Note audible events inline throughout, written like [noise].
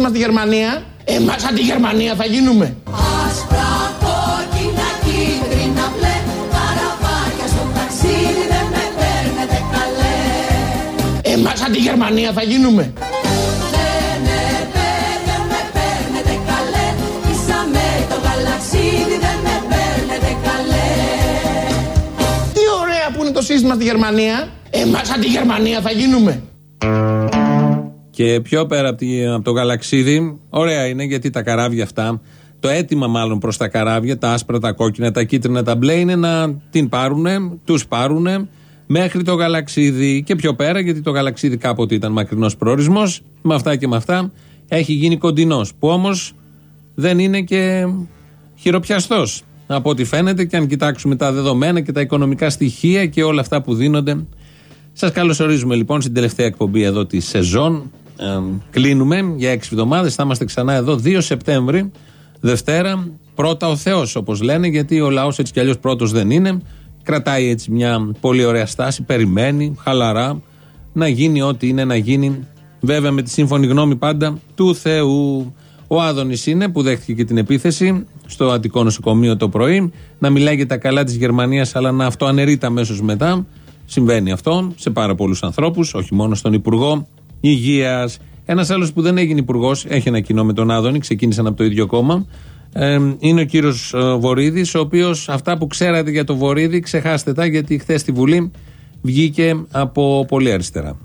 το σύστημα στη Γερμανία, εμάς σαν τη Γερμανία θα γίνουμε. Άσπρα, κόκκινα, κίτρινα, μπλε Καραβάκια στο ταξίδι δεν με παίρνετε καλέ Εμάς σαν τη Γερμανία θα γίνουμε. Δεν με παίρνετε, με παίρνετε καλέ Είσαμε το γαλαξίδι δεν με παίρνετε καλέ Τι ωραία που είναι το σύστημα στη Γερμανία, εμάς σαν τη Γερμανία θα γίνουμε. Και πιο πέρα από, τη- από το γαλαξίδι, ωραία είναι γιατί τα καράβια αυτά, το αίτημα μάλλον προς τα καράβια, τα άσπρα, τα κόκκινα, τα κίτρινα, τα μπλε, είναι να την πάρουνε, τους πάρουνε μέχρι το γαλαξίδι και πιο πέρα, γιατί το γαλαξίδι κάποτε ήταν μακρινός προορισμός. Με αυτά και με αυτά έχει γίνει κοντινός. Που όμως δεν είναι και χειροπιαστός. Από ό,τι φαίνεται, και αν κοιτάξουμε τα δεδομένα και τα οικονομικά στοιχεία και όλα αυτά που δίνονται. Σας καλωσορίζουμε λοιπόν στην τελευταία εκπομπή εδώ της σεζόν. Ε, κλείνουμε για έξι εβδομάδες. Θα είμαστε ξανά εδώ 2 Σεπτέμβρη, Δευτέρα. Πρώτα ο Θεός, όπως λένε, γιατί ο λαός έτσι κι αλλιώς πρώτος δεν είναι. Κρατάει έτσι μια πολύ ωραία στάση, περιμένει χαλαρά να γίνει ό,τι είναι να γίνει. Βέβαια με τη σύμφωνη γνώμη πάντα του Θεού. Ο Άδωνης είναι που δέχτηκε και την επίθεση στο Αττικό Νοσοκομείο το πρωί. Να μιλάει για τα καλά της Γερμανίας, αλλά να αυτοαναιρείται αμέσως μετά. Συμβαίνει αυτό σε πάρα πολλούς ανθρώπους, όχι μόνο στον Υπουργό Υγείας. Ένας άλλος που δεν έγινε υπουργός, έχει ένα κοινό με τον Άδωνη, ξεκίνησαν από το ίδιο κόμμα. Ε, είναι ο κύριος Βορύδης, ο οποίος αυτά που ξέρατε για το Βορύδη, ξεχάστε τα, γιατί χθες στη Βουλή βγήκε από πολύ αριστερά.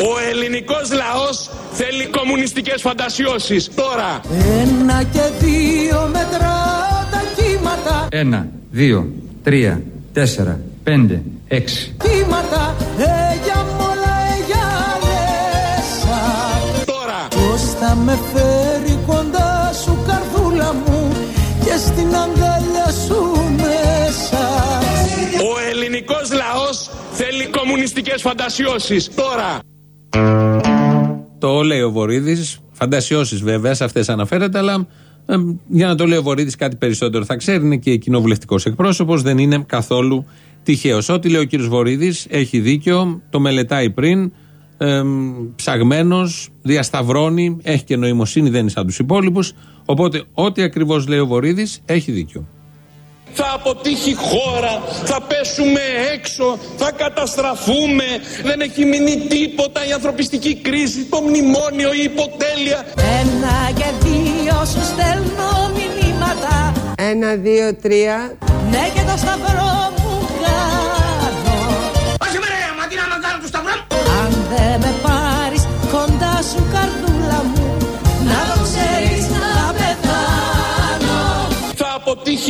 Ο ελληνικός λαός θέλει κομμουνιστικές φαντασιώσεις. Τώρα Ένα και δύο μετρά τα κύματα Ένα, δύο, τρία, τέσσερα, πέντε, έξι. Κύματα, ε, για με φέρει κοντά σου καρδούλα μου Και στην αγκαλιά σου μέσα ο ελληνικός λαός θέλει κομμουνιστικές φαντασιώσεις. Τώρα Το λέει ο Βορύδης. Φαντασιώσεις βέβαια, σε αυτές αναφέρεται, αλλά ε, για να το λέει ο Βορύδης κάτι περισσότερο θα ξέρει. Είναι και κοινοβουλευτικός εκπρόσωπος, δεν είναι καθόλου τυχαίος. Ό,τι λέει ο κύριος Βορύδης έχει δίκιο, το μελετάει πριν, ε, ψαγμένος, διασταυρώνει, έχει και νοημοσύνη, δεν είναι σαν τους υπόλοιπους. Οπότε, ό,τι ακριβώς λέει ο Βορύδης έχει δίκιο. θα αποτύχει η χώρα, θα πέσουμε έξω, θα καταστραφούμε, δεν έχει μείνει τίποτα η ανθρωπιστική κρίση, το μνημόνιο, η υποτέλεια. Ένα και δύο σου στέλνω μηνύματα Ένα, δύο, τρία. Ναι και το σταυρό μου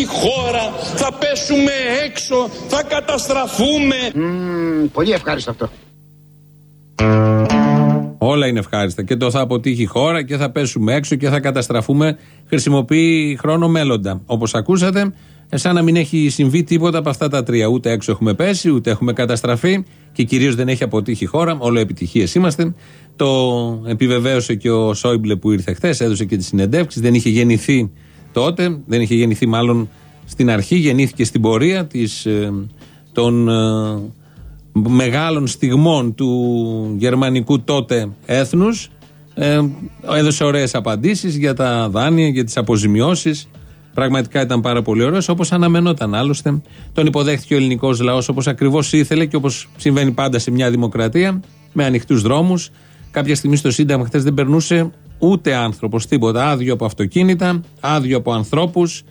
αποτύχει η χώρα, θα πέσουμε έξω, θα καταστραφούμε. Πολύ ευχάριστο αυτό. Όλα είναι ευχάριστα. Και το θα αποτύχει η χώρα και θα πέσουμε έξω και θα καταστραφούμε. Χρησιμοποιεί χρόνο μέλλοντα. Όπως ακούσατε, σαν να μην έχει συμβεί τίποτα από αυτά τα τρία. Ούτε έξω έχουμε πέσει, ούτε έχουμε καταστραφεί και κυρίως δεν έχει αποτύχει η χώρα. Όλο επιτυχίες είμαστε. Το επιβεβαίωσε και ο Σόιμπλε που ήρθε χθες, έδωσε και τι συνεντεύξει. Δεν είχε γεννηθεί τότε, δεν είχε γεννηθεί μάλλον στην αρχή, γεννήθηκε στην πορεία της, ε, των ε, μεγάλων στιγμών του γερμανικού τότε έθνους. Ε, έδωσε ωραίες απαντήσεις για τα δάνεια, για τις αποζημιώσεις. Πραγματικά ήταν πάρα πολύ ωραίος όπως αναμενόταν άλλωστε. Τον υποδέχτηκε ο ελληνικός λαός όπως ακριβώς ήθελε και όπως συμβαίνει πάντα σε μια δημοκρατία με ανοιχτούς δρόμους. Κάποια στιγμή στο Σύνταγμα χθες δεν περνούσε ούτε άνθρωπος τίποτα άδειο από αυτοκίνητα, άδειο από ανθρώπους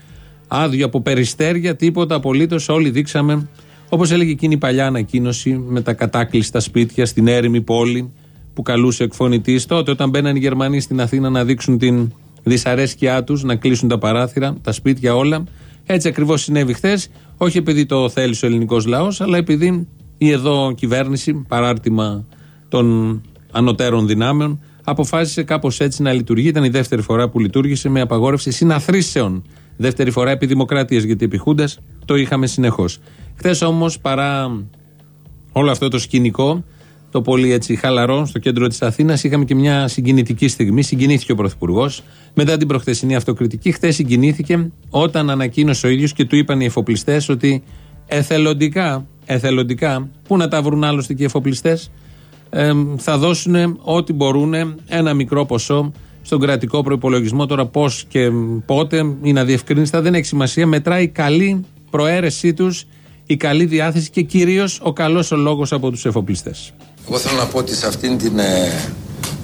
άδειο από περιστέρια, τίποτα απολύτως. Όλοι δείξαμε, όπως έλεγε εκείνη η παλιά ανακοίνωση με τα κατάκλειστα σπίτια στην έρημη πόλη που καλούσε εκφωνητής τότε, όταν μπαίναν οι Γερμανοί στην Αθήνα να δείξουν την δυσαρέσκειά τους, να κλείσουν τα παράθυρα, τα σπίτια όλα. Έτσι ακριβώς συνέβη χθες, όχι επειδή το θέλει ο ελληνικός λαός, αλλά επειδή η εδώ κυβέρνηση, παράρτημα των ανωτέρων δυνάμεων, αποφάσισε κάπως έτσι να λειτουργεί. Ήταν η δεύτερη φορά που λειτουργήσε με απαγόρευση συναθρήσεων. Δεύτερη φορά επί δημοκρατίας, γιατί επί Χούντας το είχαμε συνεχώς. Χθες όμως, παρά όλο αυτό το σκηνικό, το πολύ έτσι χαλαρό στο κέντρο της Αθήνας, είχαμε και μια συγκινητική στιγμή. Συγκινήθηκε ο Πρωθυπουργός. Μετά την προχθεσινή αυτοκριτική, χθες συγκινήθηκε όταν ανακοίνωσε ο ίδιος και του είπαν οι εφοπλιστές ότι εθελοντικά, εθελοντικά, πού να τα βρουν άλλωστε και οι εφοπλιστές, ε, θα δώσουν ό,τι μπορούν ένα μικρό ποσό στον κρατικό προπολογισμό. Τώρα πώς και πότε είναι αδιευκρίνηστα, δεν έχει σημασία. Μετράει η καλή προαίρεσή τους, η καλή διάθεση και κυρίως ο καλός ο λόγος από τους εφοπλιστές. Εγώ θέλω να πω ότι σε αυτήν την ε,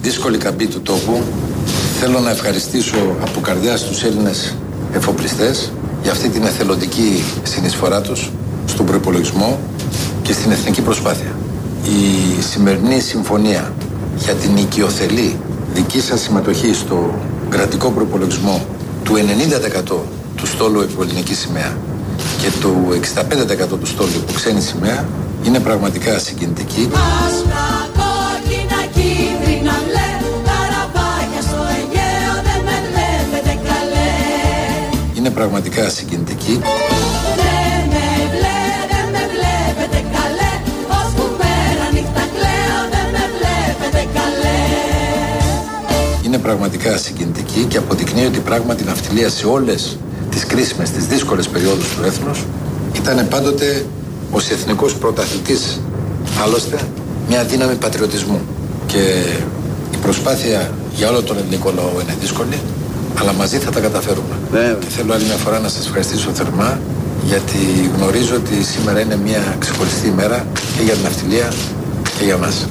δύσκολη καμπή του τόπου θέλω να ευχαριστήσω από καρδιάς τους Έλληνες εφοπλιστές για αυτή την εθελοντική συνεισφορά τους στον προπολογισμό και στην εθνική προσπάθεια. Η σημερινή συμφωνία για την οικειοθελή δική σας συμμετοχή στο κρατικό προπολογισμό του 90% του στόλου υπό ελληνικής σημαία και του 65% του στόλου υπό ξένης σημαία είναι πραγματικά συγκινητική. Άσπρα, κόκκινα, κίτρινα, μπλε Καραβάγια στο Αιγαίο δεν με βλέπετε καλέ Είναι πραγματικά συγκινητική. Είναι πραγματικά συγκινητική και αποδεικνύει ότι πράγματι η ναυτιλία σε όλες τις κρίσιμες, τις δύσκολες περιόδους του έθνους ήταν πάντοτε ως εθνικός πρωταθλητής άλλωστε μια δύναμη πατριωτισμού και η προσπάθεια για όλο τον ελληνικό λαό είναι δύσκολη αλλά μαζί θα τα καταφέρουμε. Και θέλω άλλη μια φορά να σας ευχαριστήσω θερμά γιατί γνωρίζω ότι σήμερα είναι μια ξεχωριστή ημέρα και για την ναυτιλία και για μας.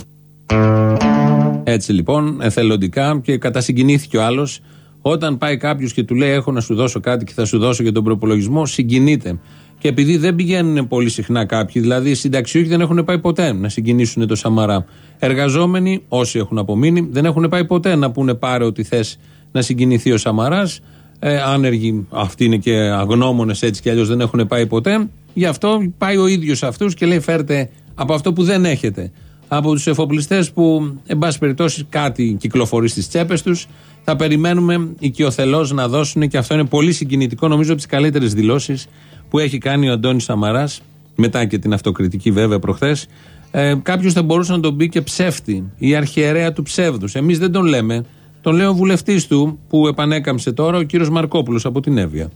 Έτσι λοιπόν, εθελοντικά και κατασυγκινήθηκε ο άλλος. Όταν πάει κάποιος και του λέει: Έχω να σου δώσω κάτι και θα σου δώσω για τον προπολογισμό, συγκινείται. Και επειδή δεν πηγαίνουν πολύ συχνά κάποιοι, δηλαδή οι συνταξιούχοι δεν έχουν πάει ποτέ να συγκινήσουν το Σαμαρά. Εργαζόμενοι, όσοι έχουν απομείνει, δεν έχουν πάει ποτέ να πούνε πάρε ό,τι θες να συγκινηθεί ο Σαμαράς. Ε, άνεργοι, αυτοί είναι και αγνώμονες έτσι κι αλλιώς δεν έχουν πάει ποτέ. Γι' αυτό πάει ο ίδιος αυτούς και λέει: Φέρτε από αυτό που δεν έχετε. Από τους εφοπλιστές που, εν πάση περιπτώσει, κάτι κυκλοφορεί στις τσέπες τους. Θα περιμένουμε οικειοθελώς να δώσουν και αυτό είναι πολύ συγκινητικό. Νομίζω από τις καλύτερες δηλώσεις που έχει κάνει ο Αντώνης Σαμαράς, μετά και την αυτοκριτική βέβαια προχθές. Ε, Κάποιος θα μπορούσε να τον πει και ψεύτη ή αρχιερέα του ψεύδους. Εμείς δεν τον λέμε. Τον λέει ο βουλευτής του που επανέκαμψε τώρα, ο κύριος Μαρκόπουλος από την Εύβοια.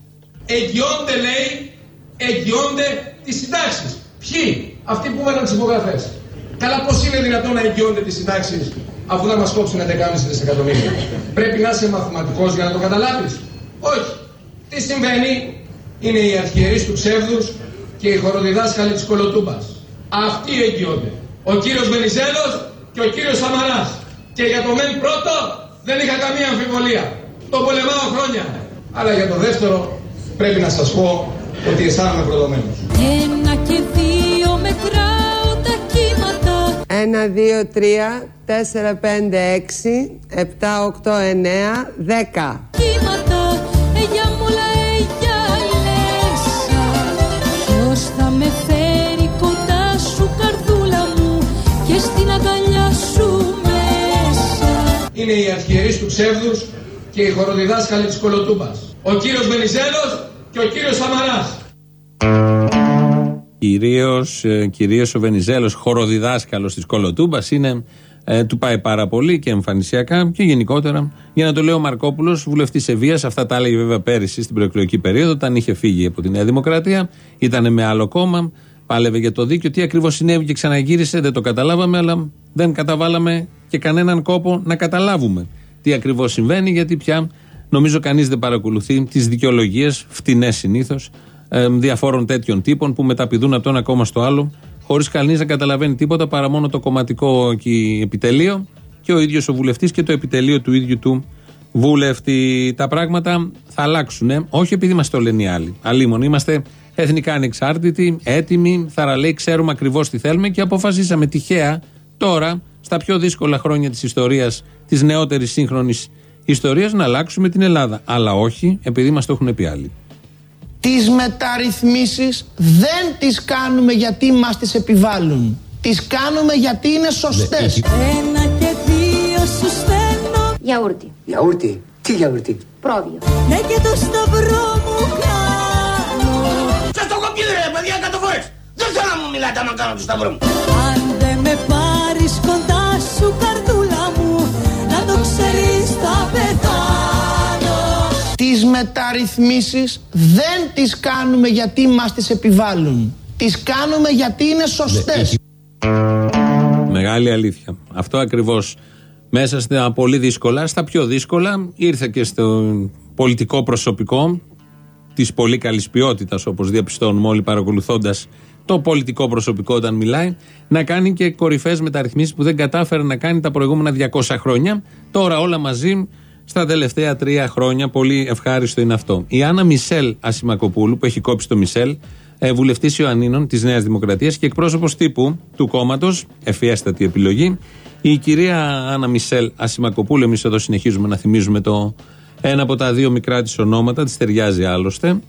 εγγυώνται λέει, εγγυώνται τις συντάξεις. Ποιοι, αυτοί που έβαλαν τις υπογραφές. Καλά πώς είναι δυνατόν να εγγυώνται τις συντάξεις αφού να μας κόψουν 11,5 δισεκατομμύρια; Πρέπει να είσαι μαθηματικός για να το καταλάβεις. Όχι. Τι συμβαίνει, είναι οι αρχιερείς του ψεύδους και οι χωροδιδάσκαλοι της κολοτούμπας. Αυτοί εγγυώνται. Ο κύριος Βενιζέλος και ο κύριος Σαμαράς. Και για το μεν πρώτο δεν είχα καμία αμφιβολία. Το πολεμάω χρόνια. Αλλά για το δεύτερο πρέπει να σας πω ότι αισθάνομαι προδομένος. Ένα και δύο μετράω τα κύματα 1, 2, 3, 4, 5, 6, 7, 8, 9, 10. κύματα ε, για μουλα ε, για λέσα Ποιος θα με φέρει κοντά σου καρδούλα μου και στην αγκαλιά σου μέσα Είναι οι αρχιερείς του ψεύδους και οι χωροδιδάσκαλοι της κολοτούμπας. Ο κύριος Βενιζέλος και ο κύριος Σαμαράς. Κυρίως, ε, κυρίως ο Βενιζέλος, χωροδιδάσκαλος της Κολοτούμπας, είναι, ε, του πάει πάρα πολύ και εμφανισιακά και γενικότερα. Για να το λέω ο Μαρκόπουλος, βουλευτής Ευβίας, αυτά τα έλεγε βέβαια πέρυσι στην προεκλογική περίοδο, όταν είχε φύγει από τη Νέα Δημοκρατία, ήταν με άλλο κόμμα, πάλευε για το δίκαιο. Τι ακριβώς συνέβη και ξαναγύρισε, δεν το καταλάβαμε, αλλά δεν καταβάλαμε και κανέναν κόπο να καταλάβουμε τι ακριβώς συμβαίνει, γιατί πια νομίζω κανείς δεν παρακολουθεί τις δικαιολογίες, φτηνές συνήθως, ε, διαφόρων τέτοιων τύπων που μεταπηδούν από το ένα κόμμα στο άλλο, χωρίς κανείς να καταλαβαίνει τίποτα παρά μόνο το κομματικό εκεί επιτελείο και ο ίδιος ο βουλευτής και το επιτελείο του ίδιου του βουλευτή. Τα πράγματα θα αλλάξουν, όχι επειδή μας το λένε οι άλλοι. Αλλήμον είμαστε εθνικά ανεξάρτητοι, έτοιμοι, θαραλέοι, ξέρουμε ακριβώς τι θέλουμε και αποφασίσαμε τυχαία τώρα, στα πιο δύσκολα χρόνια της ιστορίας, της νεότερης σύγχρονης ιστορίας, να αλλάξουμε την Ελλάδα. Αλλά όχι επειδή μας το έχουν πει άλλοι. Τις μεταρρυθμίσεις δεν τις κάνουμε γιατί μας τις επιβάλλουν. Τις κάνουμε γιατί είναι σωστές. Ένα και δύο σου στέλνω Γιαούρτι. Γιαούρτι. Τι γιαούρτι; Πρόβιο. Ναι και το σταυρό μου κάνω Σας το έχω πει ρε παιδιά εκατό φορές. Δεν θέλω να μου μιλάτε άμα κάνω το σταυρό μου. Αν δεν με πάρεις κοντά σου καρδούλα μου Να το ξέρεις θα πεθάνω Τις μεταρρυθμίσεις δεν τις κάνουμε γιατί μας τις επιβάλλουν. Τις κάνουμε γιατί είναι σωστές. Μεγάλη αλήθεια. Αυτό ακριβώς. Μέσα στα πολύ δύσκολα, στα πιο δύσκολα, ήρθε και στο πολιτικό προσωπικό της πολύ καλής ποιότητας, όπως διαπιστώνουμε όλοι παρακολουθώντας το πολιτικό προσωπικό όταν μιλάει, να κάνει και κορυφαίε μεταρρυθμίσεις που δεν κατάφερε να κάνει τα προηγούμενα 200 χρόνια. Τώρα όλα μαζί στα τελευταία τρία χρόνια. Πολύ ευχάριστο είναι αυτό. Η Άννα Μισελ Ασημακοπούλου, που έχει κόψει το Μισελ, ε, βουλευτής Ιωαννίνων της Νέας Δημοκρατίας και εκπρόσωπος τύπου του κόμματος, ευφιέστατη επιλογή. Η κυρία Άννα Μισελ Ασημακοπούλου, εμείς εδώ συνεχίζουμε να θυμίζουμε το ένα από τα δύο μικρά της ονόματα, της ταιριάζει άλλωστε.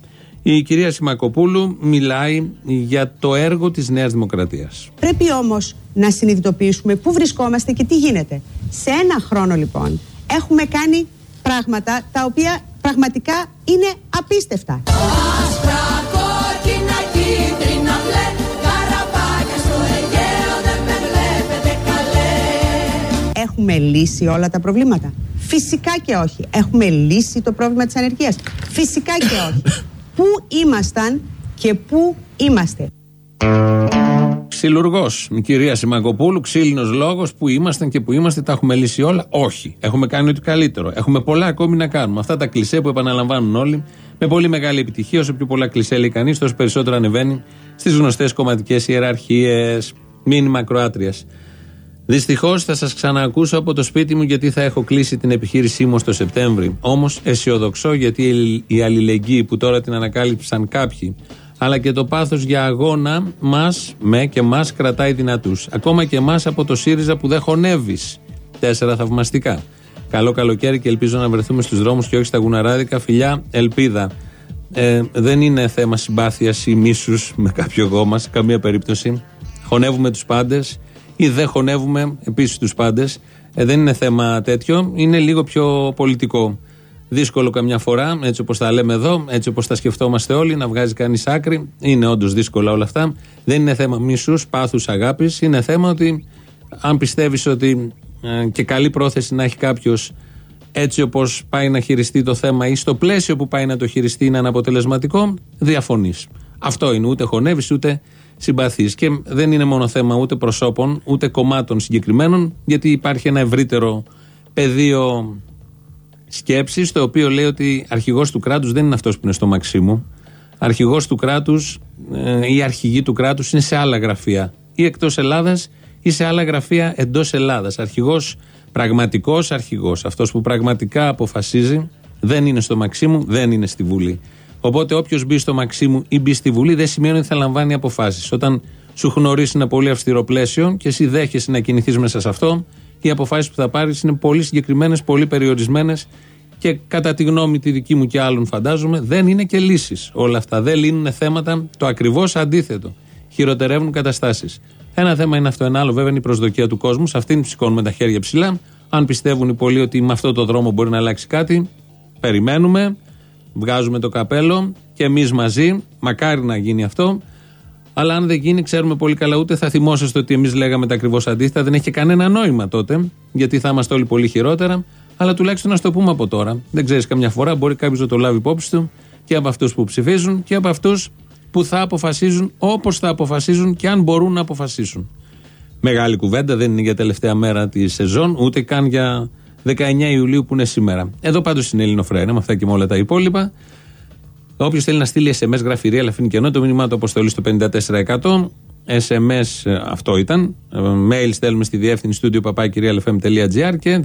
Η κυρία Σιμακοπούλου μιλάει για το έργο της Νέας Δημοκρατίας. Πρέπει όμως να συνειδητοποιήσουμε πού βρισκόμαστε και τι γίνεται. Σε ένα χρόνο λοιπόν έχουμε κάνει πράγματα τα οποία πραγματικά είναι απίστευτα. Έχουμε λύσει όλα τα προβλήματα. Φυσικά και όχι. Έχουμε λύσει το πρόβλημα της ανεργίας. Φυσικά και όχι. [coughs] Πού ήμασταν και πού είμαστε. Ξυλουργός. Η κυρία Σιμακοπούλου, ξύλινος λόγος που ήμασταν και που είμαστε, τα έχουμε λύσει όλα; Όχι. Έχουμε κάνει ό,τι καλύτερο. Έχουμε πολλά ακόμη να κάνουμε. Αυτά τα κλισέ που επαναλαμβάνουν όλοι με πολύ μεγάλη επιτυχία. Όσο πιο πολλά κλισέ λέει κανείς, τόσο περισσότερο ανεβαίνει στις γνωστές κομματικές ιεραρχίες. Μήνυμα Κροάτριας. Δυστυχώς θα σας ξαναακούσω από το σπίτι μου γιατί θα έχω κλείσει την επιχείρησή μου στο Σεπτέμβρη. Όμως αισιοδοξώ γιατί η αλληλεγγύη που τώρα την ανακάλυψαν κάποιοι, αλλά και το πάθος για αγώνα μας, με και μας κρατάει δυνατούς. Ακόμα και εμάς από το ΣΥΡΙΖΑ που δεν χωνεύεις. Τέσσερα θαυμαστικά. Καλό καλοκαίρι και ελπίζω να βρεθούμε στους δρόμους και όχι στα γουναράδικα. Φιλιά, ελπίδα. Ε, δεν είναι θέμα συμπάθειας ή μίσους με κάποιο γόμα σε καμία περίπτωση. Χωνεύουμε τους πάντες ή δεν χωνεύουμε επίσης τους πάντες. Ε, δεν είναι θέμα τέτοιο, είναι λίγο πιο πολιτικό. Δύσκολο καμιά φορά, έτσι όπως τα λέμε εδώ, έτσι όπως τα σκεφτόμαστε όλοι, να βγάζει κανείς άκρη. Είναι όντως δύσκολα όλα αυτά. Δεν είναι θέμα μίσου, πάθους, αγάπης. Είναι θέμα ότι αν πιστεύεις ότι ε, και καλή πρόθεση να έχει κάποιος έτσι όπως πάει να χειριστεί το θέμα ή στο πλαίσιο που πάει να το χειριστεί είναι αναποτελεσματικό, διαφωνείς. Αυτό είναι. Ούτε χωνεύεις, ούτε συμπαθείς. Και δεν είναι μόνο θέμα ούτε προσώπων, ούτε κομμάτων συγκεκριμένων, γιατί υπάρχει ένα ευρύτερο πεδίο σκέψη, το οποίο λέει ότι αρχηγός του κράτους δεν είναι αυτός που είναι στο Μαξίμου. Αρχηγός του κράτους ε, ή αρχηγή του κράτους είναι σε άλλα γραφεία. Ή εκτός Ελλάδας ή σε άλλα γραφεία εντός Ελλάδας. Αρχηγός, πραγματικός αρχηγός, αυτός που πραγματικά αποφασίζει, δεν είναι στο Μαξίμου, δεν είναι στη Βουλή. Οπότε όποιος μπει στο Μαξίμου ή μπει στη Βουλή δεν σημαίνει ότι θα λαμβάνει αποφάσεις. Όταν σου γνωρίσει ένα πολύ αυστηρό πλαίσιο και εσύ δέχεσαι να κινηθείς μέσα σε αυτό, οι αποφάσεις που θα πάρεις είναι πολύ συγκεκριμένες, πολύ περιορισμένες και κατά τη γνώμη τη δική μου και άλλων φαντάζομαι δεν είναι και λύσεις όλα αυτά. Δεν λύνουν θέματα, το ακριβώς αντίθετο. Χειροτερεύουν καταστάσεις. Ένα θέμα είναι αυτό. Ένα άλλο βέβαια είναι η προσδοκία του κόσμου. Σε αυτήν σηκώνουμε τα χέρια ψηλά. Αν πιστεύουν οι πολλοί ότι με αυτό το δρόμο μπορεί να αλλάξει κάτι, περιμένουμε βγάζουμε το καπέλο και εμείς μαζί. Μακάρι να γίνει αυτό. Αλλά αν δεν γίνει, ξέρουμε πολύ καλά, ούτε θα θυμόσαστε ότι εμείς λέγαμε τα ακριβώς αντίθετα. Δεν έχει κανένα νόημα τότε, γιατί θα είμαστε όλοι πολύ χειρότερα. Αλλά τουλάχιστον να το πούμε από τώρα. Δεν ξέρεις, καμιά φορά μπορεί κάποιος να το λάβει υπόψη του και από αυτούς που ψηφίζουν και από αυτούς που θα αποφασίζουν όπως θα αποφασίζουν και αν μπορούν να αποφασίσουν. Μεγάλη κουβέντα, δεν είναι για τελευταία μέρα τη σεζόν, ούτε καν για 19 Ιουλίου που είναι σήμερα. Εδώ πάντως είναι Ελληνοφρένα, με αυτά και με όλα τα υπόλοιπα. Όποιος θέλει να στείλει SMS γραφειρία, αλλά αφήνει κενό το μήνυμά του αποστολή στο 54%. SMS ε, αυτό ήταν. Ε, mail στέλνουμε στη διεύθυνση studio papakirialfm.gr και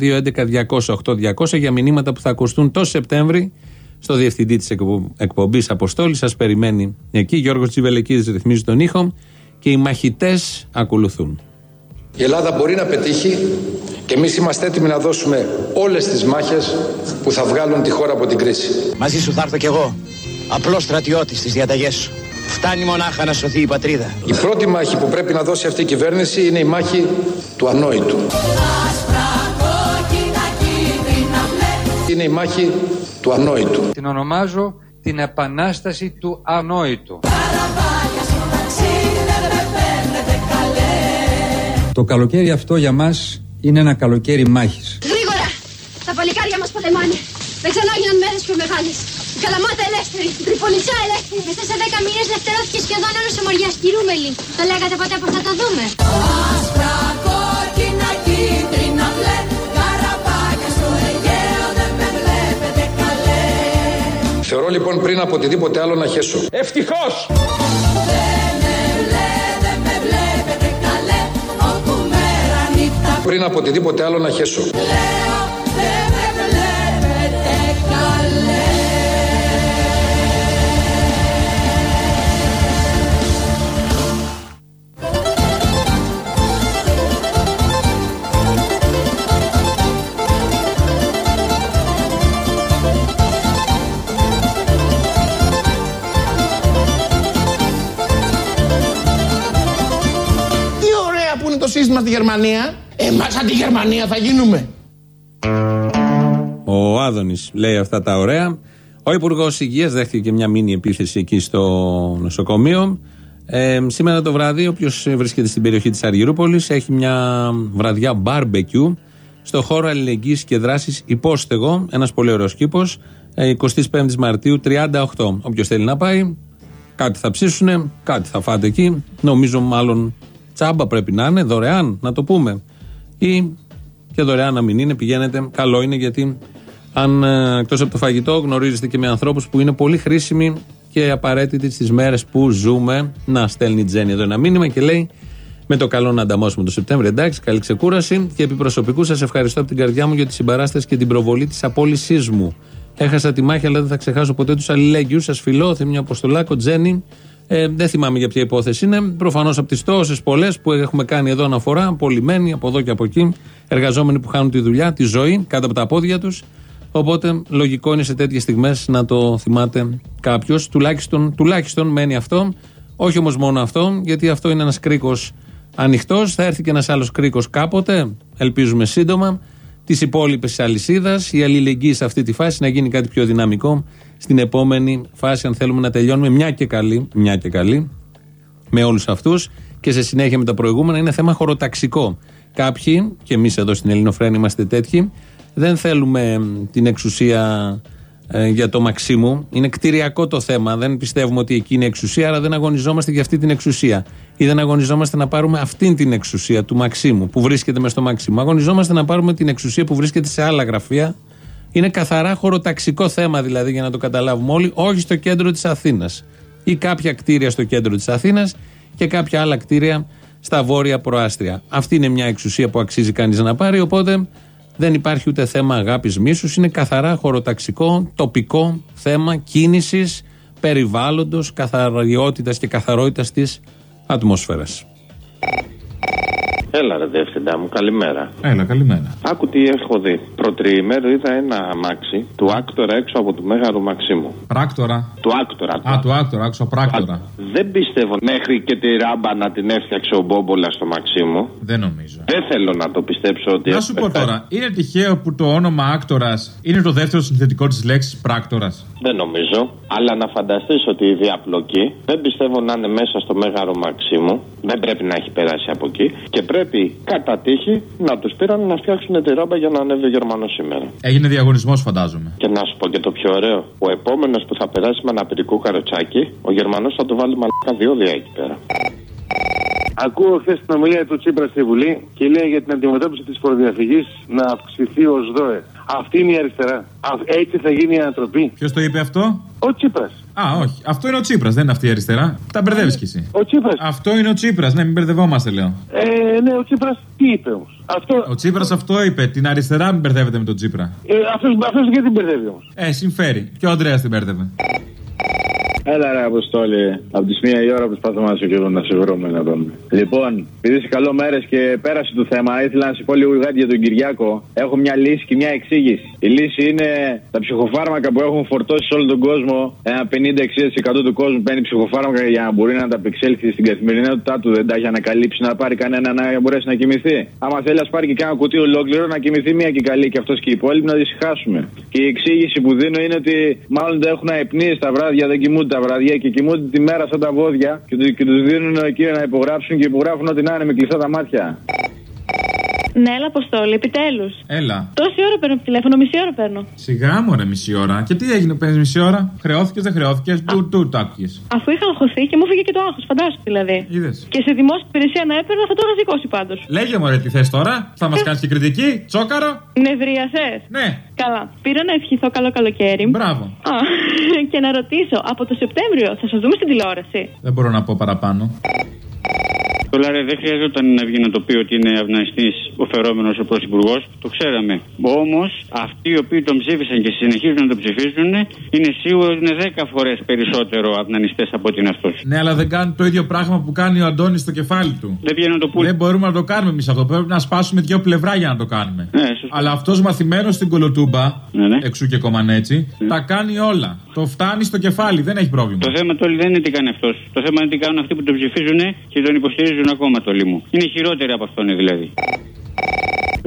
211-200-8200 για μηνύματα που θα ακουστούν το Σεπτέμβρη στο διευθυντή της εκπομπής Αποστόλης. Σας περιμένει εκεί. Γιώργος Τσιβελεκίδης ρυθμίζει τον ήχο και οι μαχητές ακολουθούν. Η Ελλάδα μπορεί να πετύχει και εμείς είμαστε έτοιμοι να δώσουμε όλες τις μάχες που θα βγάλουν τη χώρα από την κρίση. Μαζί σου θα έρθω κι εγώ, απλός στρατιώτης στις διαταγές σου. Φτάνει μονάχα να σωθεί η πατρίδα. Η πρώτη μάχη που πρέπει να δώσει αυτή η κυβέρνηση είναι η μάχη του ανόητου. Είναι η μάχη του ανόητου. Την ονομάζω την επανάσταση του ανόητου. Το καλοκαίρι αυτό για μας είναι ένα καλοκαίρι μάχης. Γρήγορα! Τα παλικάρια μας πολεμάνε. Δεν ξανά γίναν μέρες πιο μεγάλες. Η Καλαμάτα ελεύθερη, η Τριπολιτσά ελεύθερη. Μέσα σε δέκα μήνες ελευθερώθηκε σχεδόν όλος ο Μοριάς Κυρούμελη. Το λέγατε ποτέ πως θα το δούμε. κίτρινα μπλε Καραβάκια στο Αιγαίο δεν με βλέπετε καλέ Θεωρώ λοιπόν πριν από οτιδήποτε άλλο να χέσω. Ευτυχώς! Δεν με βλέπετε, δεν με βλέπετε καλέ Όπου μέρα νύχτα Πριν από οτιδήποτε άλλο να χέσω. λέω που είναι το σύστημα στη Γερμανία. Εμάς σαν τη Γερμανία θα γίνουμε. Ο Άδωνης λέει αυτά τα ωραία. Ο Υπουργός Υγείας δέχτηκε και μια μήνυ επίθεση εκεί στο νοσοκομείο. Ε, σήμερα το βράδυ, όποιος βρίσκεται στην περιοχή της Αργυρούπολης, έχει μια βραδιά barbecue στο χώρο αλληλεγγύης και δράσης Υπόστεγο. Ένας πολύ ωραίος κήπος. 25 Μαρτίου 38. Όποιος θέλει να πάει, κάτι θα ψήσουνε, κάτι θα φάτε εκεί. Νομίζω μάλλον τσάμπα πρέπει να είναι, δωρεάν, να το πούμε. Ή και δωρεάν να μην είναι, πηγαίνετε. Καλό είναι γιατί αν εκτός από το φαγητό γνωρίζεστε και με ανθρώπους που είναι πολύ χρήσιμοι και απαραίτητοι στις μέρες που ζούμε. Να στέλνει η Τζέννη εδώ ένα μήνυμα και λέει με το καλό να ανταμώσουμε το Σεπτέμβριο. Εντάξει, καλή ξεκούραση και επί προσωπικού σας ευχαριστώ από την καρδιά μου για τη συμπαράσταση και την προβολή της απόλυσής μου. Έχασα τη μάχη, αλλά δεν θα ξεχάσω ποτέ τους αλληλέγγυους. Σας φιλώ, Θεμιά Αποστολάκο, Τζέννη. Ε, δεν θυμάμαι για ποια υπόθεση είναι. Προφανώς από τις τόσες πολλές που έχουμε κάνει εδώ αναφορά, απολυμμένοι από εδώ και από εκεί, εργαζόμενοι που χάνουν τη δουλειά, τη ζωή κάτω από τα πόδια τους. Οπότε λογικό είναι σε τέτοιες στιγμές να το θυμάται κάποιος. Τουλάχιστον, τουλάχιστον μένει αυτό. Όχι όμως μόνο αυτό, γιατί αυτό είναι ένας κρίκος ανοιχτός. Θα έρθει και ένας άλλος κρίκος κάποτε, ελπίζουμε σύντομα, της υπόλοιπης αλυσίδας. Η αλληλεγγύη σε αυτή τη φάση να γίνει κάτι πιο δυναμικό στην επόμενη φάση, αν θέλουμε να τελειώνουμε μια και καλή, μια και καλή με όλους αυτούς και σε συνέχεια με τα προηγούμενα είναι θέμα χωροταξικό. Κάποιοι, και εμείς εδώ στην Ελληνοφρένη είμαστε τέτοιοι, δεν θέλουμε μ, την εξουσία ε, για το Μαξίμου. Είναι κτηριακό το θέμα. Δεν πιστεύουμε ότι εκεί είναι εξουσία, άρα δεν αγωνιζόμαστε για αυτή την εξουσία. Ή δεν αγωνιζόμαστε να πάρουμε αυτήν την εξουσία του Μαξίμου που βρίσκεται μες στο Μαξίμου. Αγωνιζόμαστε να πάρουμε την εξουσία που βρίσκεται σε άλλα γραφεία. Είναι καθαρά χωροταξικό θέμα δηλαδή για να το καταλάβουμε όλοι, όχι στο κέντρο της Αθήνας. Ή κάποια κτίρια στο κέντρο της Αθήνας και κάποια άλλα κτίρια στα βόρεια προάστρια. Αυτή είναι μια εξουσία που αξίζει κανείς να πάρει, οπότε δεν υπάρχει ούτε θέμα αγάπης μίσους. Είναι καθαρά χωροταξικό, τοπικό θέμα κίνησης, περιβάλλοντος, καθαριότητας και καθαρότητας της ατμόσφαιρας. Έλα ρε διευθυντά μου, καλημέρα. Έλα, καλημέρα. Άκου τι έχω δει. Προτριημέρου είδα ένα αμάξι του άκτορα έξω από του Μέγαρου Μαξίμου. Πράκτορα. Του άκτορα. Α, του άκτορα, άκουσα πράκτορα. Δεν πιστεύω μέχρι και τη ράμπα να την έφτιαξε ο Μπόμπολα στο Μαξίμου. Δεν νομίζω. Δεν θέλω να το πιστέψω ότι. Να σου πω τώρα, είναι τυχαίο που το όνομα άκτορας είναι το δεύτερο συνθετικό της λέξης πράκτορας; Δεν νομίζω. Αλλά να φανταστείς ότι η διαπλοκή δεν πιστεύω να είναι μέσα στο Μέγαρο Μαξίμου. Δεν πρέπει να έχει περάσει από εκεί. Και πρέπει κατά τύχη να τους πήραν να φτιάξουν τη ράμπα για να ανέβει ο Γερμανός σήμερα. Έγινε διαγωνισμός, φαντάζομαι. Και να σου πω και το πιο ωραίο. Ο επόμενος που θα περάσει με αναπηρικό καροτσάκι, ο Γερμανός θα το βάλει μαλάκα διόδια εκεί πέρα. Ακούω χθες την ομιλία του Τσίπρα στη Βουλή και λέει για την αντιμετώπιση της φοροδιαφυγής να αυξηθεί ο ΣΔΟΕ. Αυτή είναι η αριστερά. Α- Έτσι θα γίνει η ανατροπή. Ποιος το είπε αυτό; Ο Τσίπρας. Α, όχι. Αυτό είναι ο Τσίπρας, δεν είναι αυτή η αριστερά. Τα μπερδεύεις κι εσύ. Ο Τσίπρας. Αυτό είναι ο Τσίπρας, ναι, μην μπερδευόμαστε, λέω. Ε, ναι, ο Τσίπρας τι είπε όμως; Αυτό. Ο Τσίπρας αυτό είπε. Την αριστερά μην μπερδεύετε με τον Τσίπρα. Ε, αυτός, αυτός γιατί την μπερδεύει όμως; Ε, συμφέρει. Και ο Αντρέα την μπέρδευε. Έλα ρε Αποστόλη, από τις μία η ώρα προσπαθούμε να σε καιρό να σε βρούμε να δούμε. Λοιπόν, επειδή είσαι καλό μέρες και πέρασε το θέμα, ήθελα να σε πω λίγο κάτι για τον Κυριάκο. Έχω μια λύση και μια εξήγηση. Η λύση είναι τα ψυχοφάρμακα που έχουν φορτώσει σε όλο τον κόσμο. Ένα 50-60% του κόσμου παίρνει ψυχοφάρμακα για να μπορεί να ανταπεξέλθει στην καθημερινότητά του. Δεν τα έχει ανακαλύψει να πάρει κανένα να μπορέσει να κοιμηθεί. Άμα θέλει, ας πάρει και κάνα κουτί ολόκληρο να κοιμηθεί μία και καλή και αυτός και οι υπόλοιποι να δυσυχάσουμε. Και η εξήγηση που δίνω είναι ότι μάλλον δεν έχουν αϊπνίσει τα βράδια, δεν κοιμούνται τα βραδιά και κοιμούνται τη μέρα σαν τα βόδια και, του- και τους δίνουν εκεί να υπογράψουν και υπογράφουν ό,τι να είναι με κλειστά τα μάτια. Ναι, έλα, Αποστόλη, επιτέλους. Έλα. Τόση ώρα παίρνω τηλέφωνο, μισή ώρα παίρνω. Σιγά μου ρε μισή ώρα. Και τι έγινε, παίρνει μισή ώρα; Χρεώθηκες, δεν χρεώθηκες; Του, του, το άκουγες. Αφού είχα αγχωθεί και μου φύγε και το άγχος, φαντάσου δηλαδή. Είδες. Και σε δημόσια υπηρεσία να έπαιρνα θα το είχα σηκώσει πάντως. Λέγε μου ρε τι θες τώρα; Θα μας κάνεις και κριτική; Τσόκαρο; Νευρίασες. Ναι. Καλά. Πήρα να ευχηθώ καλό καλοκαίρι. Μπράβο. Α, [laughs] και να ρωτήσω, από το Σεπτέμβριο θα σας δούμε στην τηλεόραση; Δεν μπορώ να πω παραπάνω. Το Λάρε δεν χρειαζόταν να βγει να το πει ότι είναι αυναστή ο φερόμενος ο πρωθυπουργός. Το ξέραμε. Όμως αυτοί οι οποίοι τον ψήφισαν και συνεχίζουν να τον ψηφίζουν είναι σίγουρος ότι είναι 10 φορές περισσότερο αυνανιστέ από ότι είναι αυτός. Ναι, αλλά δεν κάνει το ίδιο πράγμα που κάνει ο Αντώνης στο κεφάλι του. Δεν βγαίνει να το πούνε. Δεν μπορούμε να το κάνουμε εμείς αυτό. Πρέπει να σπάσουμε δύο πλευρά για να το κάνουμε. Ναι, σωστά. Αλλά αυτός μαθημένος στην κολοτούμπα, Ναι, ναι. εξού και κομμανέτσι, τα κάνει όλα. Το φτάνει στο κεφάλι, δεν έχει πρόβλημα. Το θέμα τώρα δεν είναι τι κάνει αυτός. Το θέμα είναι τι κάνουν αυτοί που τον ψηφίζουν και τον υποστηρίζουν ακόμα το μου. Είναι χειρότεροι από αυτόν δηλαδή.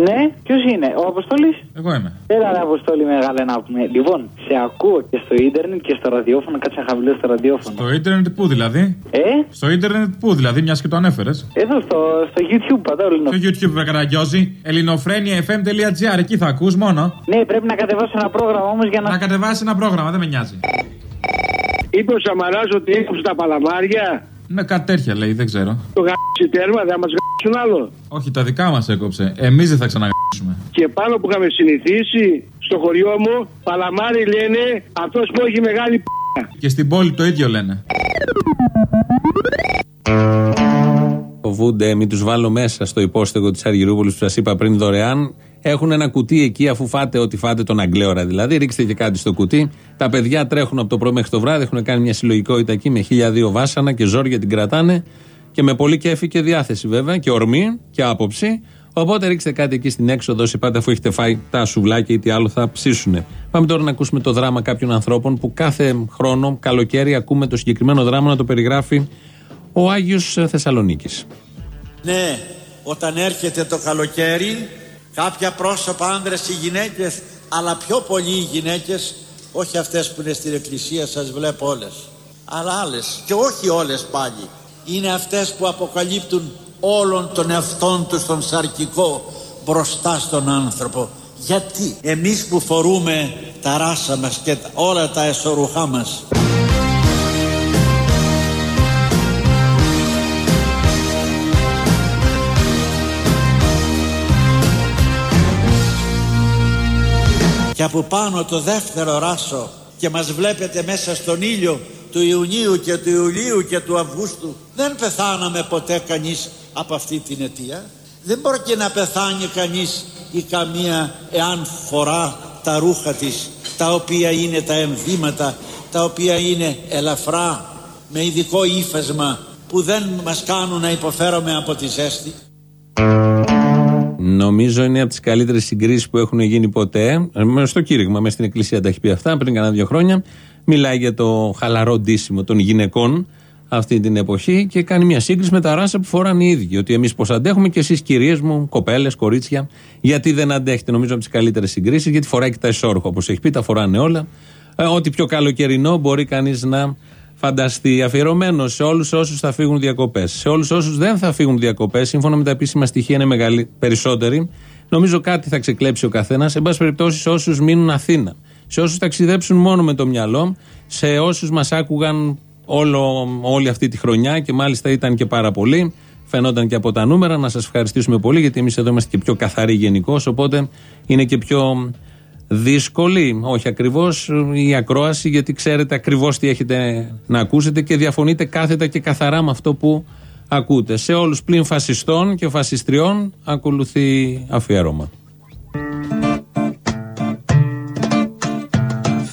Ναι, ποιος είναι, ο Αποστόλης; Εγώ είμαι. Έλα, ρε Αποστόλη, μεγάλε να πούμε. Λοιπόν, σε ακούω και στο ίντερνετ και στο ραδιόφωνο. Κάτσε να χαμηλώσει το ραδιόφωνο. Στο ίντερνετ πού δηλαδή; Ε; Στο ίντερνετ πού δηλαδή, μιας και το ανέφερες. Εδώ στο, στο YouTube, πατάω ελληνό. Ποιο YouTube με καραγκιόζει. ελληνοφρένια.fm.gr, εκεί θα ακούς μόνο. Ναι, πρέπει να κατεβάσω ένα πρόγραμμα όμως για να. Να κατεβάσεις ένα πρόγραμμα, δεν με νοιάζει. Είπε ο Σαμαράς ότι έκοψε τα παλαμάρια. Ναι, κάτι τέτοια λέει, δεν ξέρω. Το γάμισε τέρμα, δεν μας γάμισουν άλλο. Όχι, τα δικά μας έκοψε. Εμείς δεν θα ξαναγράψουμε. Και πάνω που είχαμε συνηθίσει στο χωριό μου, παλαμάρι λένε αυτός που έχει μεγάλη π. Και στην πόλη το ίδιο λένε. Φοβούνται, μην τους βάλω μέσα στο υπόστεγο της Αργυρούπολης που σας είπα πριν δωρεάν. Έχουν ένα κουτί εκεί, αφού φάτε ό,τι φάτε, τον Αγγλέωρα δηλαδή. Ρίξτε και κάτι στο κουτί. Τα παιδιά τρέχουν από το πρωί μέχρι το βράδυ. Έχουν κάνει μια συλλογικότητα εκεί με χίλια δύο βάσανα και ζόρια την κρατάνε. Και με πολύ κέφι και διάθεση βέβαια και ορμή και άποψη. Οπότε ρίξτε κάτι εκεί στην έξοδο, όσοι πάτε αφού έχετε φάει τα σουβλάκια ή τι άλλο θα ψήσουν. Πάμε τώρα να ακούσουμε το δράμα κάποιων ανθρώπων που κάθε χρόνο, καλοκαίρι, ακούμε το συγκεκριμένο δράμα να το περιγράφει ο Άγιος Θεσσαλονίκης. Ναι, όταν έρχεται το καλοκαίρι, κάποια πρόσωπα, άνδρες ή γυναίκες, αλλά πιο πολύ οι γυναίκες, όχι αυτές που είναι στην εκκλησία, σας βλέπω όλες, αλλά άλλες, και όχι όλες πάλι, είναι αυτές που αποκαλύπτουν όλων των εαυτών τους τον σαρκικό μπροστά στον άνθρωπο. Γιατί; Εμείς που φορούμε τα ράσα μας και τα- όλα τα εσωρουχά μας και από πάνω το δεύτερο ράσο και μας βλέπετε μέσα στον ήλιο του Ιουνίου και του Ιουλίου και του Αυγούστου δεν πεθάναμε ποτέ κανείς από αυτή την αιτία. Δεν μπορεί και να πεθάνει κανείς ή καμία εάν φορά τα ρούχα της τα οποία είναι τα εμβήματα τα οποία είναι ελαφρά με ειδικό ύφασμα που δεν μας κάνουν να υποφέρομαι από τη ζέστη Νομίζω είναι από τις καλύτερες συγκρίσεις που έχουν γίνει ποτέ. Ε, Στο κήρυγμα, μέσα στην Εκκλησία τα έχει πει αυτά πριν κανένα δύο χρόνια. Μιλάει για το χαλαρό ντύσιμο των γυναικών αυτή την εποχή και κάνει μια σύγκριση με τα ράσα που φοράνε οι ίδιοι. Ότι εμείς πώς αντέχουμε και εσείς, κυρίες μου, κοπέλες, κορίτσια, γιατί δεν αντέχετε. Νομίζω από τις καλύτερες συγκρίσεις, γιατί φοράει και τα εσόρουχα όπως έχει πει, τα φοράνε όλα. Ε, ό,τι πιο καλοκαιρινό μπορεί κανείς να φανταστεί. Αφιερωμένος σε όλους όσους θα φύγουν διακοπές. Σε όλους όσους δεν θα φύγουν διακοπές, σύμφωνα με τα επίσημα στοιχεία είναι μεγάλη, περισσότεροι. Νομίζω κάτι θα ξεκλέψει ο καθένας. Εν πάση περιπτώσει, σε όσους μείνουν Αθήνα. Σε όσους ταξιδέψουν μόνο με το μυαλό. Σε όσους μας άκουγαν όλο, όλη αυτή τη χρονιά και μάλιστα ήταν και πάρα πολλοί. Φαινόταν και από τα νούμερα. Να σας ευχαριστήσουμε πολύ γιατί εμείς εδώ είμαστε και πιο καθαροί γενικώς. Οπότε είναι και πιο δύσκολη, όχι ακριβώς η ακρόαση, γιατί ξέρετε ακριβώς τι έχετε να ακούσετε και διαφωνείτε κάθετα και καθαρά με αυτό που ακούτε. Σε όλους πλην φασιστών και φασιστριών ακολουθεί αφιέρωμα.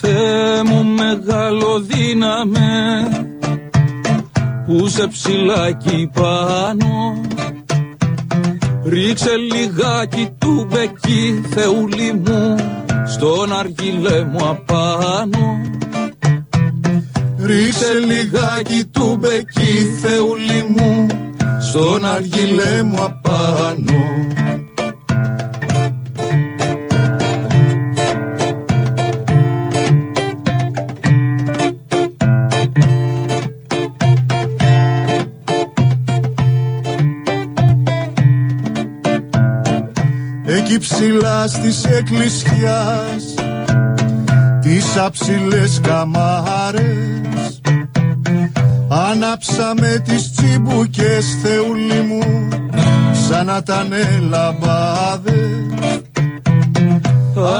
Θεέ μου μεγάλο δύναμε που σε ψηλάκι πάνω Ρίξε λιγάκι του μπεκί θεούλη μου στον αργυλέ μου απάνω. Ρίξε λιγάκι του μπεκί θεούλη μου. Στον αργυλέ μου απάνω ψηλά στις εκκλησιάς τις αψηλές καμάρες. Άναψαμε τις τσιμπουκές θεούλη μου σαν να ήταν λαμπάδες.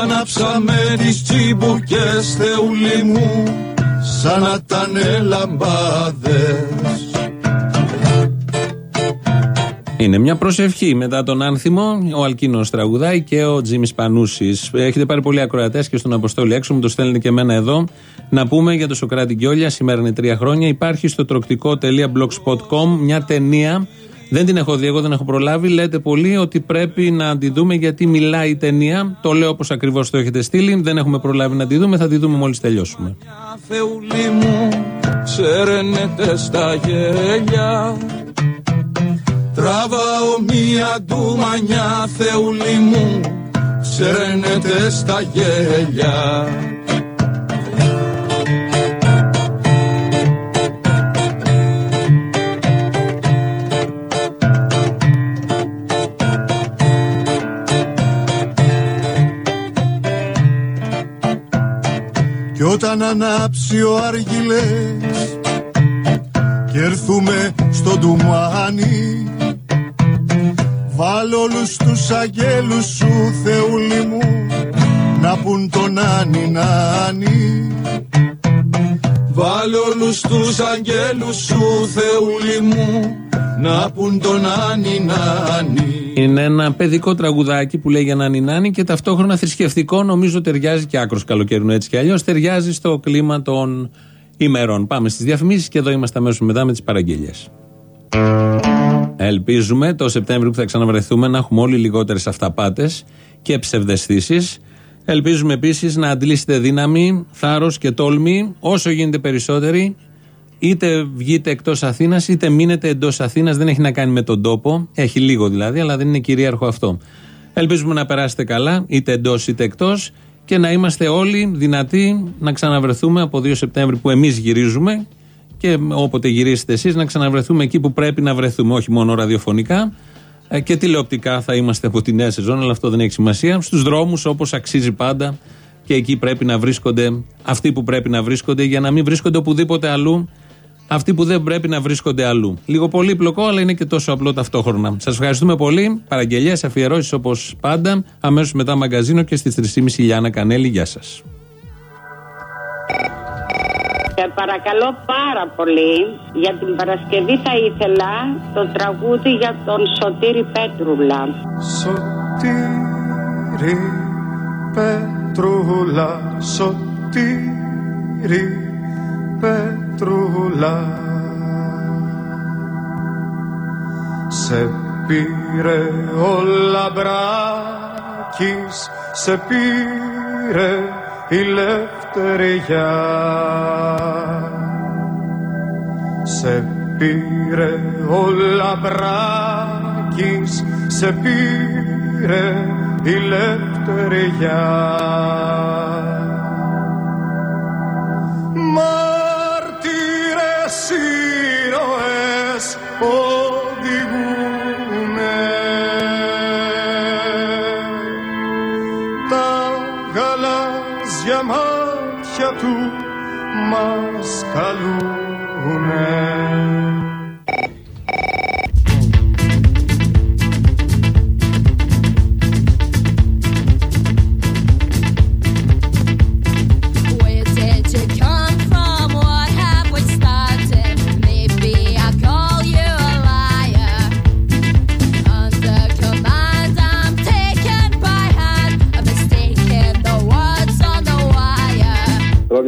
Άναψαμε τις τσιμπουκές θεούλη μου σαν να ήταν λαμπάδες Είναι μια προσευχή μετά τον άνθιμο. Ο Αλκίνος τραγουδάει και ο Τζίμις Πανούσης. Έχετε πάρει πολλοί ακροατές και στον Αποστόλη έξω, μου το στέλνετε και εμένα εδώ. Να πούμε για το Σοκράτη Γκιόλια, σήμερα είναι τρία χρόνια. Υπάρχει στο τροκτικό.blogspot.com μια ταινία. Δεν την έχω δει, εγώ δεν έχω προλάβει. Λέτε πολλοί ότι πρέπει να τη δούμε γιατί μιλάει η ταινία. Το λέω όπως ακριβώς το έχετε στείλει. Δεν έχουμε προλάβει να τη δούμε, θα τη δούμε μόλις τελειώσουμε. Θεούλη μου σέρνεται στα γέλια Τραβάω μία ντουμανιά θεούλη μου σέρνεται στα γέλια. Κι όταν ανάψει ο αργυλές και έρθουμε στο ντουμάνι Βάλω όλους τους αγγέλους σου θεούλη μου να πουν τον Άνι Νάνι Βάλω όλους τους αγγέλους σου θεούλη μου να πουν τον Άνι Νάνι Είναι ένα παιδικό τραγουδάκι που λέει για να νινάνει και ταυτόχρονα θρησκευτικό. Νομίζω ταιριάζει και άκρος καλοκαιρινό έτσι κι αλλιώς. Ταιριάζει στο κλίμα των ημερών. Πάμε στις διαφημίσεις και εδώ είμαστε αμέσως μετά με τις παραγγελίες. Ελπίζουμε το Σεπτέμβριο που θα ξαναβρεθούμε να έχουμε όλοι λιγότερες αυταπάτες και ψευδεστήσεις. Ελπίζουμε επίσης να αντλήσετε δύναμη, θάρρος και τόλμη όσο γίνεται περισσότεροι. Είτε βγείτε εκτός Αθήνας, είτε μείνετε εντός Αθήνας. Δεν έχει να κάνει με τον τόπο. Έχει λίγο δηλαδή, αλλά δεν είναι κυρίαρχο αυτό. Ελπίζουμε να περάσετε καλά, είτε εντός είτε εκτός και να είμαστε όλοι δυνατοί να ξαναβρεθούμε από 2 Σεπτέμβρη που εμείς γυρίζουμε και όποτε γυρίσετε εσείς να ξαναβρεθούμε εκεί που πρέπει να βρεθούμε, όχι μόνο ραδιοφωνικά. Ε, Και τηλεοπτικά θα είμαστε από τη νέα σεζόν, αλλά αυτό δεν έχει σημασία. Στους δρόμους όπως αξίζει πάντα και εκεί πρέπει να βρίσκονται αυτοί που πρέπει να βρίσκονται για να μην βρίσκονται οπουδήποτε αλλού αυτοί που δεν πρέπει να βρίσκονται αλλού. Λίγο πολύπλοκο, αλλά είναι και τόσο απλό ταυτόχρονα. Σας ευχαριστούμε πολύ. Παραγγελίες, αφιερώσεις όπως πάντα. Αμέσως μετά μαγκαζίνο και στις 3.30 Λιάννα Κανέλη. Γεια σας. Σε παρακαλώ πάρα πολύ για την Παρασκευή θα ήθελα το τραγούδι για τον Σωτήρη Πέτρουλα. Σωτήρη Πέτρουλα, Σωτήρη Πέτρουλα Σε πήρε ο Λαμπράκης, σε πήρε η λευτεριά Σε πήρε ο Λαμπράκης, σε πήρε η λευτεριά. Μάρτυρες μας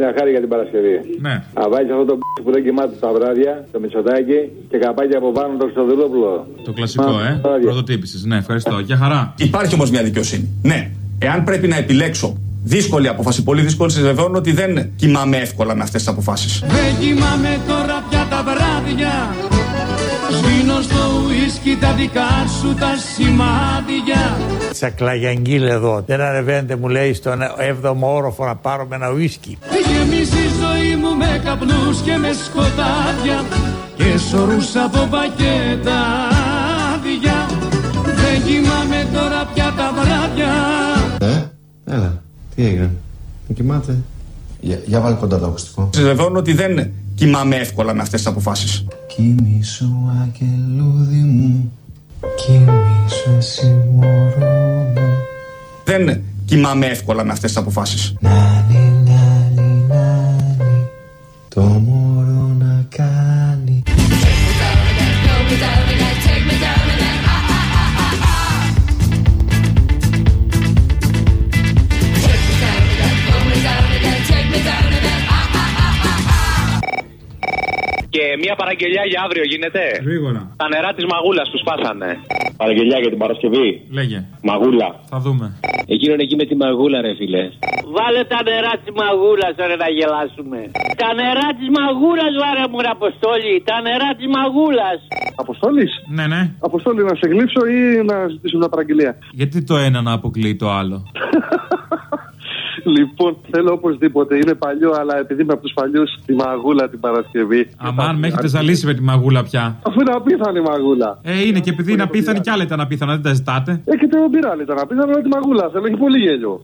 μια χάρη για την Παρασκευή. Ναι. Να βάλει αυτό το π*** που δεν κοιμάται τα βράδια, το μισοτάκι και καπάκι από πάνω το Χρυστοδουλόπουλο. Το κλασικό, ε. Πρωτοτύπησης. Ναι, ευχαριστώ. Για χαρά. Υπάρχει όμως μια δικαιοσύνη. Ναι, εάν πρέπει να επιλέξω δύσκολη απόφαση, πολύ δύσκολη, σα βεβαιώνω ότι δεν κοιμάμαι εύκολα με αυτές τις αποφάσεις. Δεν κοιμάμαι τώρα πια τα βράδια Σβήνω στο ουίσκι τα δικά σου τα σημάδια Τσακλαγιαγγίλ εδώ. Δεν ανεβαίνετε, μου λέει, στον 7ο όροφο να πάρουμε ένα ουίσκι. Γεμίζει η ζωή μου με καπνούς και με σκοτάδια Και σωρούς από πακέτα άδεια Δεν Δεν κοιμάμαι τώρα πια τα βράδια Ε, έλα, τι έγινε. Δεν κοιμάται. Για, για βάλει κοντά το ακουστικό. Σα βεβαιώνω ότι δεν κοιμάμαι εύκολα με αυτές τις αποφάσεις. Κοιμήσου αγγελούδι μου, κοιμήσου εσύ μωρό μου. Δεν κοιμάμαι εύκολα με αυτές τις αποφάσεις. Νάνι, νάνι, νάνι, το μια παραγγελιά για αύριο γίνεται. Γρήγορα. Τα νερά της μαγούλας που σπάσανε. Παραγγελιά για την Παρασκευή. Λέγε. Μαγούλα. Θα δούμε. Εκείνον εκεί με τη μαγούλα, ρε φίλε. Βάλε τα νερά της μαγούλας, ρε να γελάσουμε. Τα νερά της μαγούλας, βάρε μου, ρε Αποστόλη. Τα νερά της μαγούλας. Αποστόλης; Ναι, ναι. Αποστόλη, να σε γλύψω ή να ζητήσω μια παραγγελία; Γιατί το ένα να αποκλείει το άλλο; [laughs] Λοιπόν, θέλω οπωσδήποτε. Είναι παλιό, αλλά επειδή είμαι από τους παλιούς, τη μαγούλα την Παρασκευή. Αμάν, με έχετε ζαλίσει με τη μαγούλα πια. Αφού είναι απίθανη η μαγούλα. Ε, είναι και επειδή είναι απίθανη κι άλλα ήταν απίθανα, δεν τα ζητάτε. Ε, και το πειράλ ήταν απίθανο, αλλά τη μαγούλα. Θέλω, έχει πολύ γέλιο.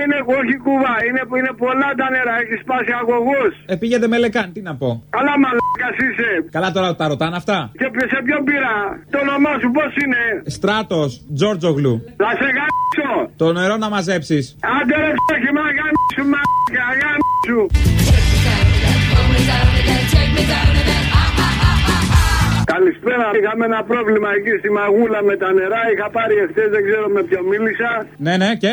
είναι όχι κουβά. Είναι, είναι πολλά τα νερά. Έχεις σπάσει αγωγό. Ε, πηγαίνετε με λεκάν, τι να πω. Καλά μαλάκας είσαι. Καλά τώρα τα ρωτάνε αυτά. Και σε ποιον πήρα. Το όνομά σου πώς είναι; Στράτος, Τζόρτζογλου. Θα σε γάμισω. Το νερό να μαζέψεις. Άντε ρε ψάχη μα γάμισου μαλάκα. Γάμισου. Καλησπέρα. Είχαμε ένα πρόβλημα εκεί στη Μαγούλα με τα νερά. Είχα πάρει εχθές, δεν ξέρω με ποιο μίλησα. Ναι, ναι, και;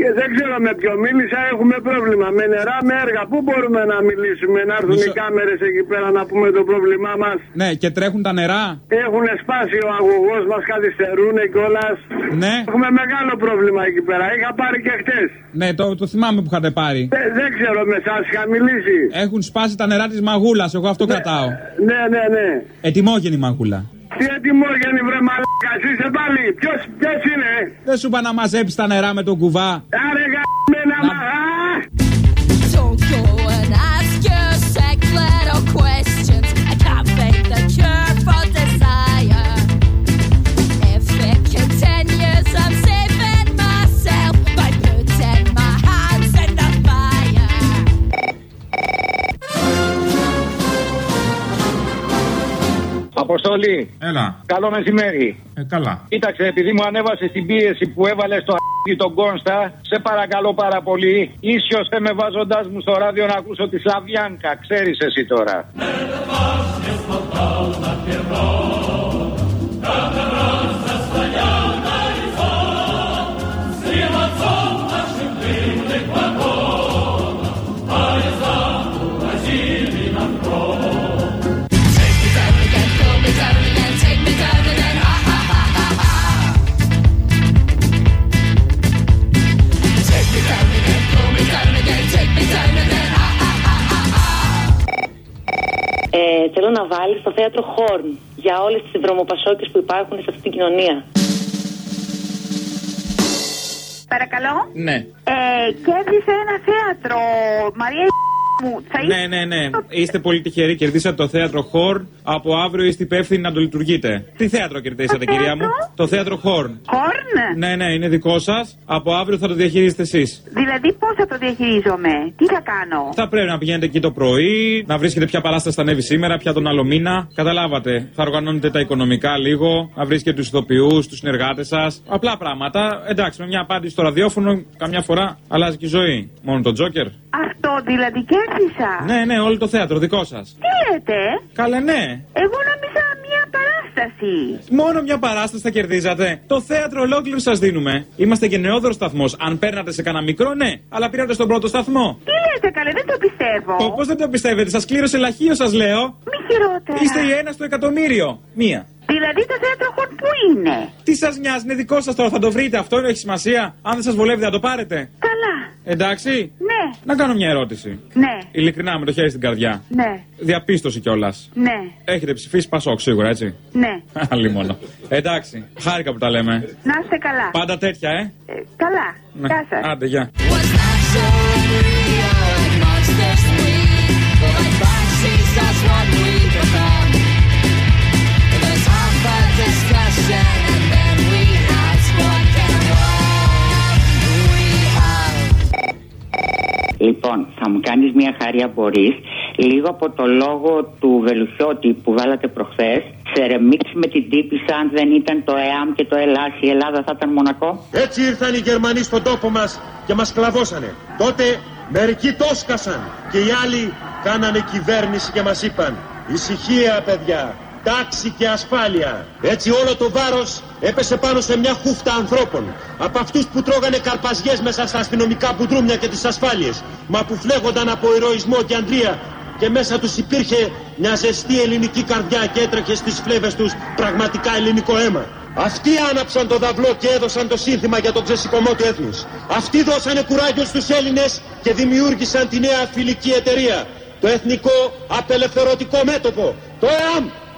Και Δεν ξέρω με ποιο μίλησα. Έχουμε πρόβλημα με νερά, με έργα. Πού μπορούμε να μιλήσουμε, να έρθουν Μισό- οι κάμερες εκεί πέρα να πούμε το πρόβλημά μας. Ναι, και τρέχουν τα νερά; Έχουν σπάσει ο αγωγός μας, καθυστερούν κιόλας. Ναι. Έχουμε μεγάλο πρόβλημα εκεί πέρα. Είχα πάρει και χτες. Ναι, το, το θυμάμαι που είχατε πάρει. Δεν, δεν ξέρω με εσά, είχα μιλήσει. Έχουν σπάσει τα νερά της μαγούλας, εγώ αυτό κρατάω. Ναι, ναι, ναι. Ετοιμόγενη μαγούλα. Τι ετοιμόγενη βρε μαλάκα, είσαι πάλι. Ποιος, ποιος είναι. Δεν σου είπα να μαζέψεις τα νερά με τον κουβά. Άρε γαμμένα μα... Α! Αποστολή. Έλα. Καλό μεσημέρι. Ε, καλά. Κοίταξε, επειδή μου ανέβασε την πίεση που έβαλε στο αρχίδι τον Κόνστα, σε παρακαλώ πάρα πολύ, ίσιοστε με βάζοντάς μου στο ράδιο να ακούσω τη Σλαβιάνκα. Ξέρεις εσύ τώρα. Ε, θέλω να βάλεις στο θέατρο Χόρν για όλες τις δρομοπασόκε που υπάρχουν σε αυτή την κοινωνία. Παρακαλώ. Ναι. Ε, κέρδισε ένα θέατρο. Μαρία μου. Θα Ναι, ναι, ναι. Είστε πολύ τυχεροί. Κερδίσατε το θέατρο Χορν. Από αύριο είστε υπεύθυνοι να το λειτουργείτε. Τι θέατρο κερδίσατε, κυρία μου; Το θέατρο Χορν. Χόρν. Ναι, ναι, είναι δικό σας. Από αύριο θα το διαχειρίζετε εσείς. Δηλαδή πώς θα το διαχειρίζομαι; Τι θα κάνω; Θα πρέπει να πηγαίνετε εκεί το πρωί, να βρίσκετε ποια παράσταση θα ανέβει σήμερα, ποια τον άλλο μήνα. Καταλάβατε. Θα οργανώνετε τα οικονομικά λίγο, να βρίσκετε τους ηθοποιούς, τους συνεργάτες σας. Απλά πράγματα. Εντάξει, με μια απάντηση στο ραδιόφωνο, καμιά φορά αλλάζει και η ζωή. Μόνο τον Τζόκερ. Αυτό δηλαδή κέρδισα. Ναι, ναι, όλο το θέατρο, δικό σας. Τι λέτε; Καλέ, ναι. Εγώ νόμιζα μια παράσταση. Μόνο μια παράσταση θα κερδίζατε. Το θέατρο ολόκληρο σας δίνουμε. Είμαστε και νεόδρο σταθμός. Αν παίρνατε σε κανένα μικρό, ναι. Αλλά πήρατε στον πρώτο σταθμό. Τι λέτε καλέ, δεν το πιστεύω. Πώς δεν το πιστεύετε, σας κλήρωσε λαχείο, σας λέω. Μη χειρότερα. Είστε η ένα στο εκατομμύριο. Μία. Τι Δηλαδή το θέατρο χορν πού είναι; Τι σας νοιάζει, είναι δικό σας τώρα, θα το βρείτε. Αυτό έχει σημασία. Αν δεν σας βολεύει, θα το πάρετε. Καλά. Εντάξει. Ναι. Να κάνω μια ερώτηση. Ναι. Ειλικρινά, με το χέρι στην καρδιά. Ναι. Διαπίστωση κιόλας. Ναι. Έχετε ψηφίσει Πασόκ σίγουρα, έτσι; Ναι. Άλλη μόνο. Εντάξει. Χάρηκα που τα λέμε. Να είστε καλά. Πάντα τέτοια, ε; Ε, καλά. Ναι. Γεια σας. Άντε, γεια. Μου κάνεις μια χάρη αν μπορείς, λίγο από το λόγο του Βελουχιώτη που βάλατε προχθές, σε ρεμίξ με την τύπησα αν δεν ήταν το ΕΑΜ και το ΕΛΑΣ, η Ελλάδα θα ήταν Μονακό. Έτσι ήρθαν οι Γερμανοί στον τόπο μας και μας κλαβώσανε. Τότε μερικοί το σκασαν και οι άλλοι κάνανε κυβέρνηση και μας είπαν Ησυχία παιδιά, τάξη και ασφάλεια. Έτσι όλο το βάρος έπεσε πάνω σε μια χούφτα ανθρώπων. Από αυτούς που τρώγανε καρπαζιές μέσα στα αστυνομικά μπουντρούμια και τις ασφάλειες. Μα που φλέγονταν από ηρωισμό και αντρία και μέσα τους υπήρχε μια ζεστή ελληνική καρδιά και έτρεχε στις φλέβες τους πραγματικά ελληνικό αίμα. Αυτοί άναψαν το δαυλό και έδωσαν το σύνθημα για τον ξεσηκωμό του έθνους. Αυτοί δώσανε κουράγιο στους Έλληνες και δημιούργησαν τη νέα φιλική εταιρεία. Το Εθνικό Απελευθερωτικό Μέτωπο. Το ΕΑΜ.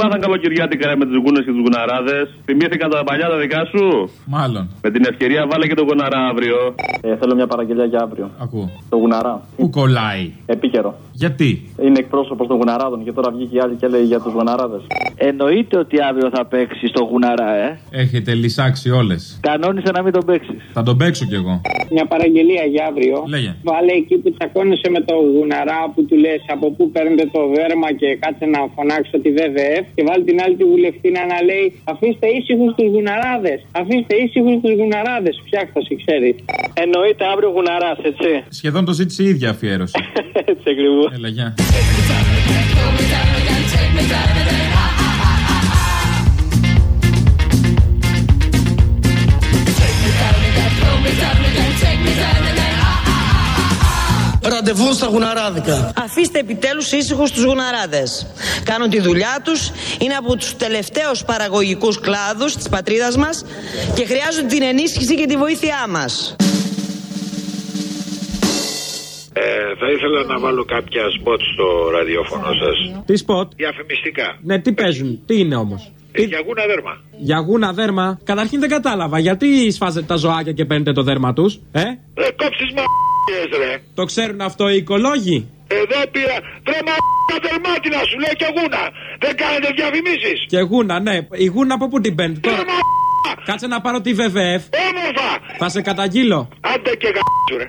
Τι πάθαν καλοκαιριάτικα ρε, με του γούνες και τους γουναράδες. Θυμήθηκαν τα παλιά τα δικά σου; Μάλλον. Με την ευκαιρία βάλε και τον γουναρά αύριο. Ε, θέλω μια παραγγελία για αύριο. Ακούω. Το γουναρά. Πού κολλάει; Επίκαιρο. Γιατί; Είναι εκπρόσωπος των γουναράδων και τώρα βγήκε η άλλη και λέει για τους γουναράδες. Εννοείται ότι αύριο θα παίξει το γουναρά, ε. Έχετε λυσάξει όλες. Κανόνισε να μην τον παίξεις. Θα τον παίξω κι εγώ. Μια παραγγελία για αύριο. Λέγε. Βάλε εκεί που τσακώνεσαι με το γουναρά που του λες από πού παίρνετε το δέρμα και κάτσε να φωνάξω τη ΒΒΕΦ. Και βάλει την άλλη τη βουλευτήνα να λέει Αφήστε ήσυχους τους γουναράδες. Αφήστε ήσυχους τους γουναράδες. Φτιάχτωση, ξέρεις. Εννοείται αύριο γουναράς, έτσι. Σχεδόν το ζήτησε η ίδια αφιέρωση. [laughs] έτσι ακριβώς. Έλα, γεια. Ραντεβού στα γουναράδικα. Αφήστε επιτέλους ήσυχους τους γουναράδες. Κάνουν τη δουλειά τους, είναι από τους τελευταίους παραγωγικούς κλάδους της πατρίδας μας και χρειάζονται την ενίσχυση και τη βοήθειά μας. Ε, θα ήθελα να βάλω κάποια σποτ στο ραδιόφωνο σας. Τι σποτ; Διαφημιστικά. Ναι, τι παίζουν. Τι είναι όμως; Ε, για γούνα δέρμα. Για γούνα δέρμα. Καταρχήν δεν κατάλαβα. Γιατί σφάζετε τα ζωάκια και παίρνετε το δέρμα τους, ε; Ε, κόψεις μα ρε. Το ξέρουν αυτό οι οικολόγοι; Εδώ πήρα. Βρε μα δερμάτινα σου λέω και γούνα. Δεν κάνετε διαφημίσεις. Και γούνα, ναι. Η γούνα από πού την παίρνετε τώρα. Κάτσε να πάρω τη ΒΒΕΦ. Όμορφα. Θα σε καταγγείλω. Άντε και γα***σου ρε.